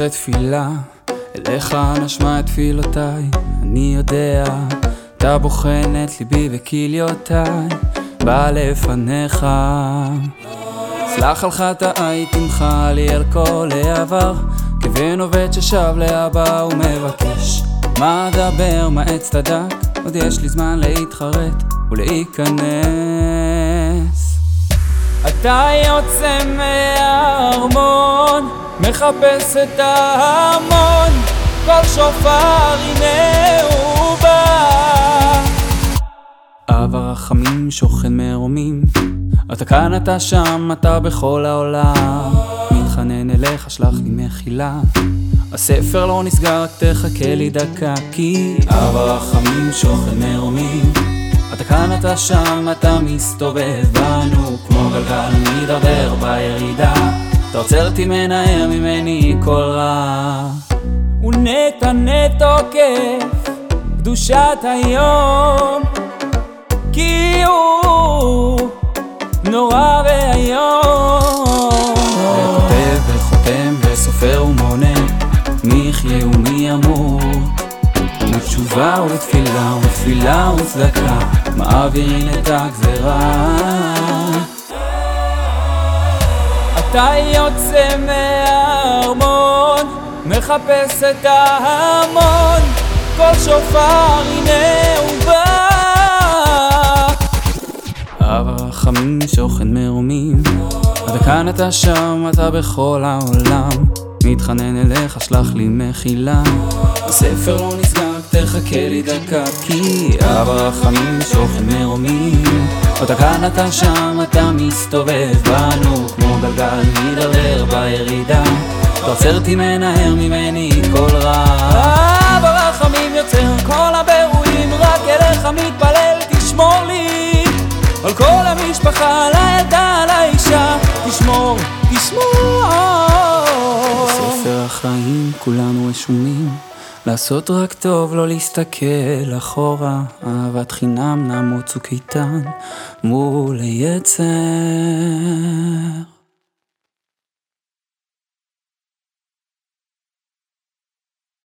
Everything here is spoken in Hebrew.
נושא תפילה, אליך נשמע את תפילותיי, אני יודע, אתה בוחן את ליבי וכליותיי, בא לפניך. סלח על חטאי, תמחה לי על כל העבר, כבן עובד ששב לאבא ומבקש. מה אדבר, מה עץ צדק, עוד יש לי זמן להתחרט ולהיכנס. אתה יוצא מהארמון, מחפש את ההמון, כל שופר הנה הוא בא. אב הרחמים שוכן מרומים, אתה כאן אתה שם אתה בכל העולם, מתחנן אליך שלח לי מחילה. הספר לא נסגר, תחכה לי דקה, כי אב הרחמים שוכן מרומים. אתה כאן, אתה שם, אתה מסתובב בנו כמו גלגל מידרדר בירידה אתה עוצר אותי מנער ממני כל רע? ונטע נתוקף קדושת היום כי הוא נורא ואיום. וכותב וחותם וסופר ומונה מי יחיה ומי ימות ותשובה ותפילה ותפילה וצדקה מעבירים את הגזרה אתה יוצא מהארמון מחפש את ההמון. כל שופר הנה הוא בא. אב הרחמים שוכן מרומים אתה כאן אתה שם אתה בכל העולם. מתחנן אליך שלח לי מחילה. הספר לא נסגר תחכה לי דקה כי אב הרחמים שוכן מרומים אתה כאן אתה שם אתה מסתובב בנו כמו גלגל מידרדר בירידה. אותי מנער ממני כל רע. אב הרחמים יוצר כל הבירורים רק אליך מתפלל תשמור לי. על כל המשפחה, על הילדה, על האישה תשמור, תשמור. בספר החיים כולנו רשומים לעשות רק טוב, לא להסתכל אחורה, אהבת חינם נעמוד צוק איתן מול היצר.